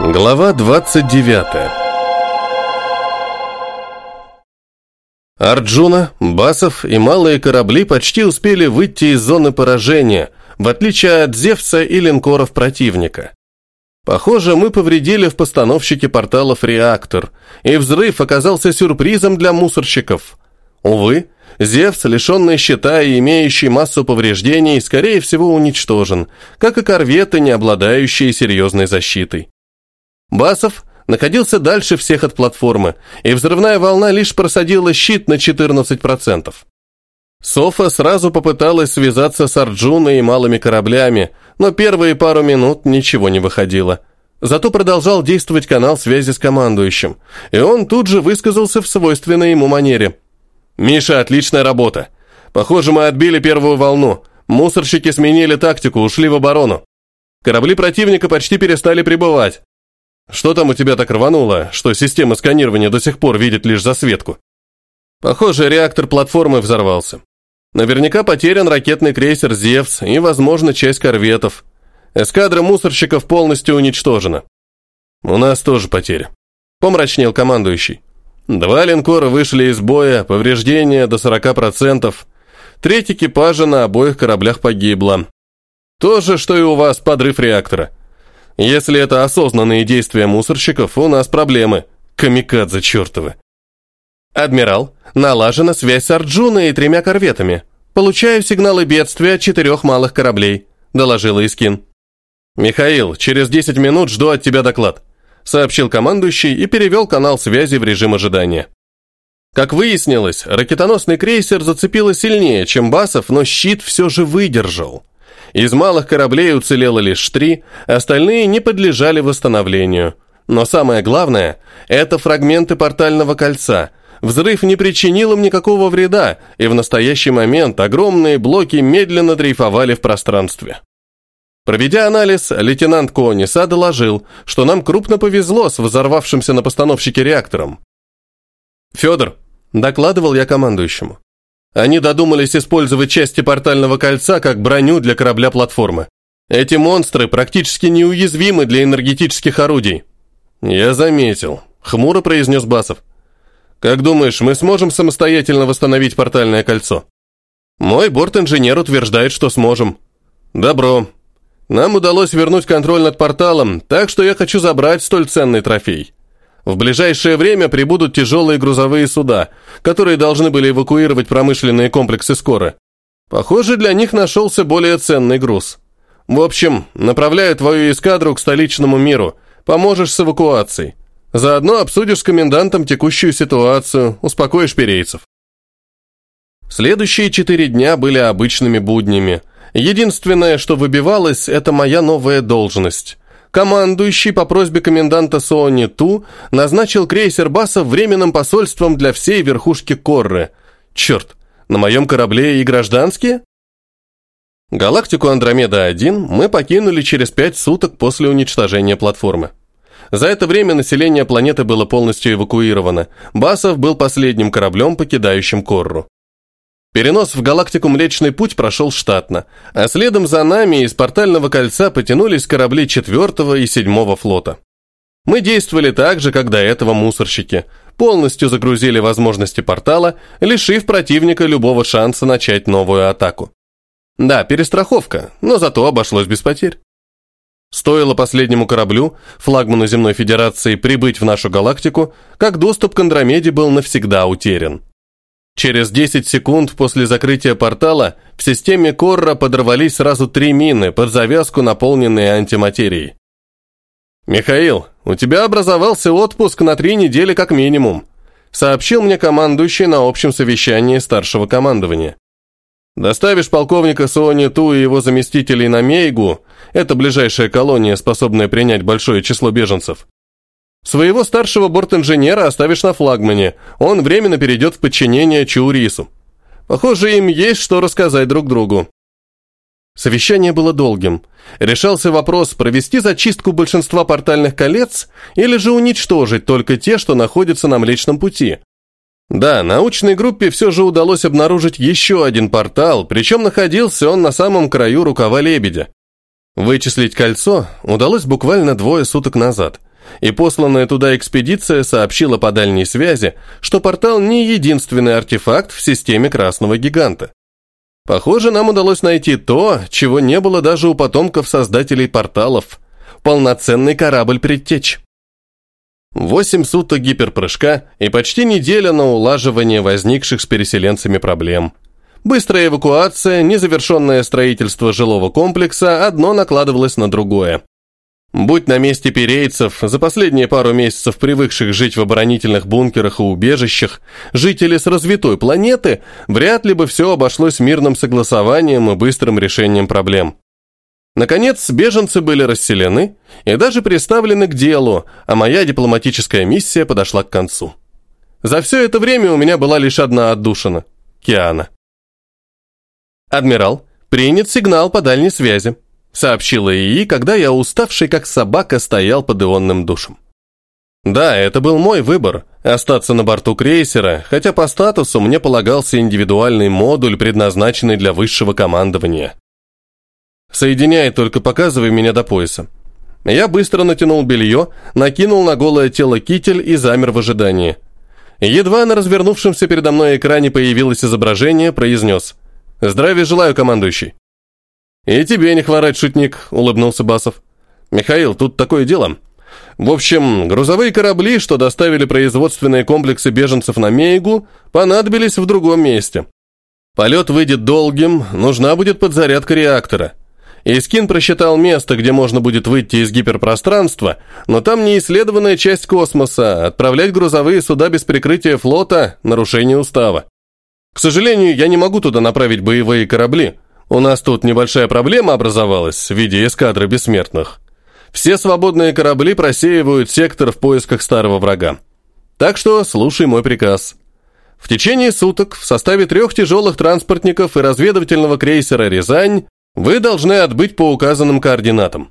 Глава 29 Арджуна, Басов и малые корабли почти успели выйти из зоны поражения, в отличие от Зевса и линкоров противника. Похоже, мы повредили в постановщике порталов реактор, и взрыв оказался сюрпризом для мусорщиков. Увы, Зевс, лишенный щита и имеющий массу повреждений, скорее всего уничтожен, как и корветы, не обладающие серьезной защитой. Басов находился дальше всех от платформы, и взрывная волна лишь просадила щит на 14%. Софа сразу попыталась связаться с Арджуной и малыми кораблями, но первые пару минут ничего не выходило. Зато продолжал действовать канал связи с командующим, и он тут же высказался в свойственной ему манере. «Миша, отличная работа. Похоже, мы отбили первую волну. Мусорщики сменили тактику, ушли в оборону. Корабли противника почти перестали прибывать. Что там у тебя так рвануло, что система сканирования до сих пор видит лишь засветку? Похоже, реактор платформы взорвался. Наверняка потерян ракетный крейсер «Зевс» и, возможно, часть корветов. Эскадра мусорщиков полностью уничтожена. У нас тоже потери. Помрачнел командующий. Два линкора вышли из боя, повреждения до 40%. Треть экипажа на обоих кораблях погибла. То же, что и у вас, подрыв реактора. Если это осознанные действия мусорщиков, у нас проблемы. Камикадзе чертовы. Адмирал, налажена связь с Арджуной и тремя корветами. Получаю сигналы бедствия от четырех малых кораблей, доложила Искин. Михаил, через 10 минут жду от тебя доклад, сообщил командующий и перевел канал связи в режим ожидания. Как выяснилось, ракетоносный крейсер зацепило сильнее, чем Басов, но щит все же выдержал. Из малых кораблей уцелело лишь три, остальные не подлежали восстановлению. Но самое главное – это фрагменты портального кольца. Взрыв не причинил им никакого вреда, и в настоящий момент огромные блоки медленно дрейфовали в пространстве. Проведя анализ, лейтенант Кониса доложил, что нам крупно повезло с взорвавшимся на постановщике реактором. «Федор», – докладывал я командующему, они додумались использовать части портального кольца как броню для корабля-платформы. Эти монстры практически неуязвимы для энергетических орудий. Я заметил, хмуро произнес Басов. Как думаешь, мы сможем самостоятельно восстановить портальное кольцо? Мой борт-инженер утверждает, что сможем. Добро. Нам удалось вернуть контроль над порталом, так что я хочу забрать столь ценный трофей. В ближайшее время прибудут тяжелые грузовые суда, которые должны были эвакуировать промышленные комплексы скоро. Похоже, для них нашелся более ценный груз. В общем, направляю твою эскадру к столичному миру. Поможешь с эвакуацией. Заодно обсудишь с комендантом текущую ситуацию, успокоишь перейцев. Следующие четыре дня были обычными буднями. Единственное, что выбивалось, это моя новая должность командующий по просьбе коменданта Сони Ту назначил крейсер Басов временным посольством для всей верхушки Корры. Черт, на моем корабле и гражданские? Галактику Андромеда-1 мы покинули через пять суток после уничтожения платформы. За это время население планеты было полностью эвакуировано. Басов был последним кораблем, покидающим Корру. Перенос в галактику Млечный Путь прошел штатно, а следом за нами из портального кольца потянулись корабли 4 и 7 флота. Мы действовали так же, как до этого мусорщики. Полностью загрузили возможности портала, лишив противника любого шанса начать новую атаку. Да, перестраховка, но зато обошлось без потерь. Стоило последнему кораблю, флагману Земной Федерации, прибыть в нашу галактику, как доступ к Андромеде был навсегда утерян. Через 10 секунд после закрытия портала в системе Корра подорвались сразу три мины под завязку, наполненные антиматерией. «Михаил, у тебя образовался отпуск на три недели как минимум», сообщил мне командующий на общем совещании старшего командования. «Доставишь полковника Суони Ту и его заместителей на Мейгу, это ближайшая колония, способная принять большое число беженцев, Своего старшего бортинженера оставишь на флагмане, он временно перейдет в подчинение Чаурису. Похоже, им есть что рассказать друг другу. Совещание было долгим. Решался вопрос, провести зачистку большинства портальных колец или же уничтожить только те, что находятся на Млечном пути. Да, научной группе все же удалось обнаружить еще один портал, причем находился он на самом краю рукава лебедя. Вычислить кольцо удалось буквально двое суток назад – и посланная туда экспедиция сообщила по дальней связи, что портал не единственный артефакт в системе Красного Гиганта. Похоже, нам удалось найти то, чего не было даже у потомков создателей порталов – полноценный корабль-предтеч. Восемь суток гиперпрыжка и почти неделя на улаживание возникших с переселенцами проблем. Быстрая эвакуация, незавершенное строительство жилого комплекса одно накладывалось на другое. Будь на месте перейцев, за последние пару месяцев привыкших жить в оборонительных бункерах и убежищах, жители с развитой планеты, вряд ли бы все обошлось мирным согласованием и быстрым решением проблем. Наконец, беженцы были расселены и даже приставлены к делу, а моя дипломатическая миссия подошла к концу. За все это время у меня была лишь одна отдушина – Киана. «Адмирал, принят сигнал по дальней связи», – сообщила ИИ, когда я, уставший как собака, стоял под ионным душем. Да, это был мой выбор – остаться на борту крейсера, хотя по статусу мне полагался индивидуальный модуль, предназначенный для высшего командования. Соединяй, только показывай меня до пояса. Я быстро натянул белье, накинул на голое тело китель и замер в ожидании. Едва на развернувшемся передо мной экране появилось изображение, произнес «Здравия желаю, командующий». «И тебе не хворать, шутник», — улыбнулся Басов. «Михаил, тут такое дело. В общем, грузовые корабли, что доставили производственные комплексы беженцев на Мейгу, понадобились в другом месте. Полет выйдет долгим, нужна будет подзарядка реактора. Искин просчитал место, где можно будет выйти из гиперпространства, но там не исследованная часть космоса, отправлять грузовые суда без прикрытия флота – нарушение устава. К сожалению, я не могу туда направить боевые корабли. У нас тут небольшая проблема образовалась в виде эскадры бессмертных. Все свободные корабли просеивают сектор в поисках старого врага. Так что слушай мой приказ. В течение суток в составе трех тяжелых транспортников и разведывательного крейсера «Рязань» Вы должны отбыть по указанным координатам.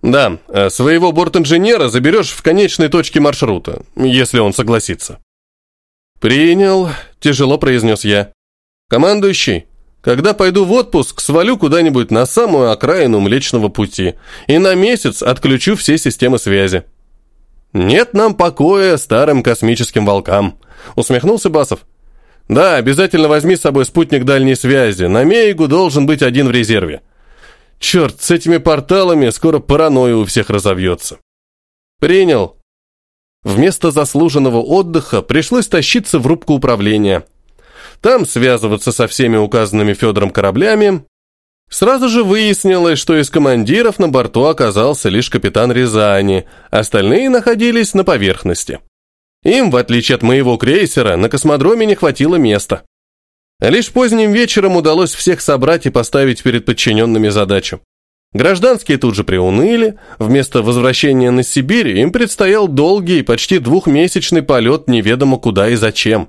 Да, э, своего бортинженера заберешь в конечной точке маршрута, если он согласится. Принял, тяжело произнес я. Командующий, когда пойду в отпуск, свалю куда-нибудь на самую окраину Млечного Пути и на месяц отключу все системы связи. Нет нам покоя старым космическим волкам, усмехнулся Басов. Да, обязательно возьми с собой спутник дальней связи. На Мейгу должен быть один в резерве. Черт, с этими порталами скоро паранойя у всех разовьется. Принял. Вместо заслуженного отдыха пришлось тащиться в рубку управления. Там связываться со всеми указанными Федором кораблями. Сразу же выяснилось, что из командиров на борту оказался лишь капитан Рязани, остальные находились на поверхности. Им, в отличие от моего крейсера, на космодроме не хватило места. Лишь поздним вечером удалось всех собрать и поставить перед подчиненными задачу. Гражданские тут же приуныли, вместо возвращения на Сибирь им предстоял долгий, почти двухмесячный полет неведомо куда и зачем.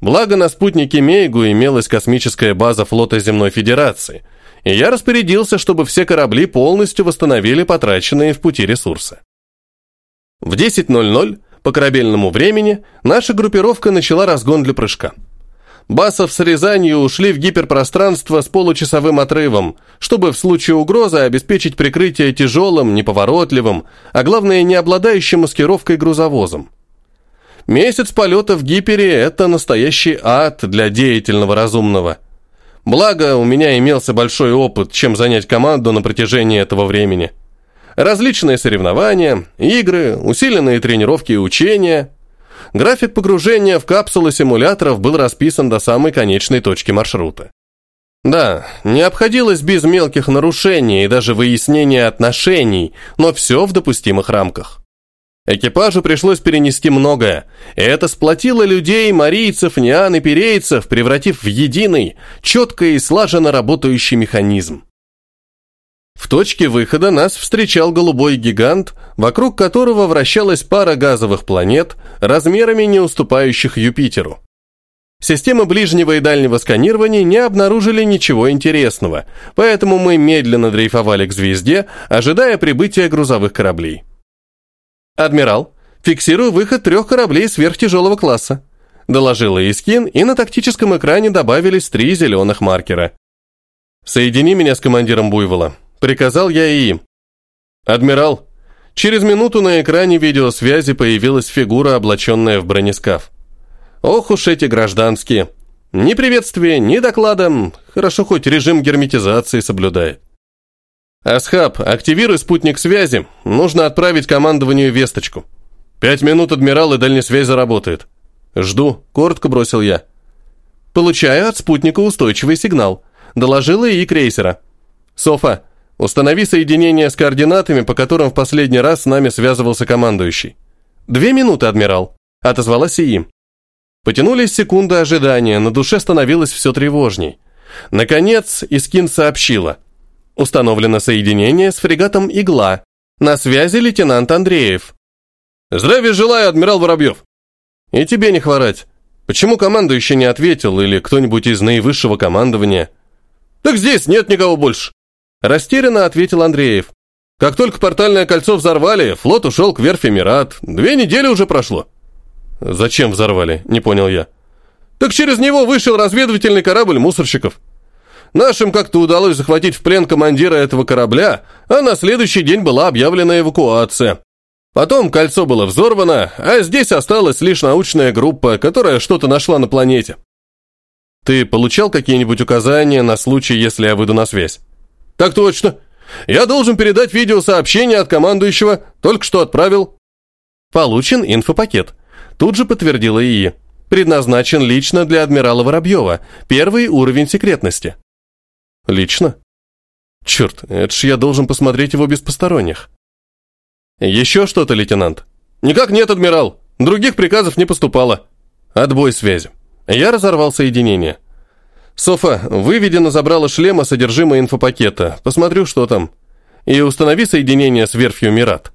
Благо на спутнике Мейгу имелась космическая база флота Земной Федерации, и я распорядился, чтобы все корабли полностью восстановили потраченные в пути ресурсы. В 10.00 по корабельному времени наша группировка начала разгон для прыжка. Басов с Рязанью ушли в гиперпространство с получасовым отрывом, чтобы в случае угрозы обеспечить прикрытие тяжелым, неповоротливым, а главное, не обладающим маскировкой грузовозом. Месяц полета в гипере – это настоящий ад для деятельного разумного. Благо, у меня имелся большой опыт, чем занять команду на протяжении этого времени. Различные соревнования, игры, усиленные тренировки и учения. График погружения в капсулы симуляторов был расписан до самой конечной точки маршрута. Да, не обходилось без мелких нарушений и даже выяснения отношений, но все в допустимых рамках. Экипажу пришлось перенести многое, и это сплотило людей, марийцев, неан и перейцев, превратив в единый, четко и слаженно работающий механизм. В точке выхода нас встречал голубой гигант, вокруг которого вращалась пара газовых планет, размерами не уступающих Юпитеру. Системы ближнего и дальнего сканирования не обнаружили ничего интересного, поэтому мы медленно дрейфовали к звезде, ожидая прибытия грузовых кораблей. «Адмирал, фиксирую выход трех кораблей сверхтяжелого класса», доложила Искин, и на тактическом экране добавились три зеленых маркера. «Соедини меня с командиром Буйвола», Приказал я и им. «Адмирал, Через минуту на экране видеосвязи появилась фигура, облаченная в бронескаф. Ох уж эти гражданские. Ни приветствия, ни доклада. Хорошо, хоть режим герметизации соблюдает. «Асхаб, активируй спутник связи. Нужно отправить командованию весточку. Пять минут, адмирал, и дальняя связь заработает. Жду», — коротко бросил я. «Получаю от спутника устойчивый сигнал», — доложила и крейсера. «Софа, установи соединение с координатами, по которым в последний раз с нами связывался командующий». «Две минуты, адмирал», — отозвалась ИИ. Потянулись секунды ожидания, на душе становилось все тревожней. Наконец, Искин сообщила. Установлено соединение с фрегатом «Игла». На связи лейтенант Андреев. «Здравия желаю, адмирал Воробьев!» «И тебе не хворать. Почему командующий не ответил, или кто-нибудь из наивысшего командования?» «Так здесь нет никого больше!» Растерянно ответил Андреев. «Как только портальное кольцо взорвали, флот ушел к верфи Мират. Две недели уже прошло». «Зачем взорвали?» – не понял я. «Так через него вышел разведывательный корабль мусорщиков. Нашим как-то удалось захватить в плен командира этого корабля, а на следующий день была объявлена эвакуация. Потом кольцо было взорвано, а здесь осталась лишь научная группа, которая что-то нашла на планете». «Ты получал какие-нибудь указания на случай, если я выйду на связь?» «Так точно. Я должен передать видеосообщение от командующего, только что отправил». «Получен инфопакет», Тут же подтвердила ИИ. Предназначен лично для адмирала Воробьева. Первый уровень секретности. Лично? Черт, это ж я должен посмотреть его без посторонних. Еще что-то, лейтенант? Никак нет, адмирал. Других приказов не поступало. Отбой связи. Я разорвал соединение. Софа, выведи на забрало шлема содержимое инфопакета. Посмотрю, что там. И установи соединение с верфью Мират.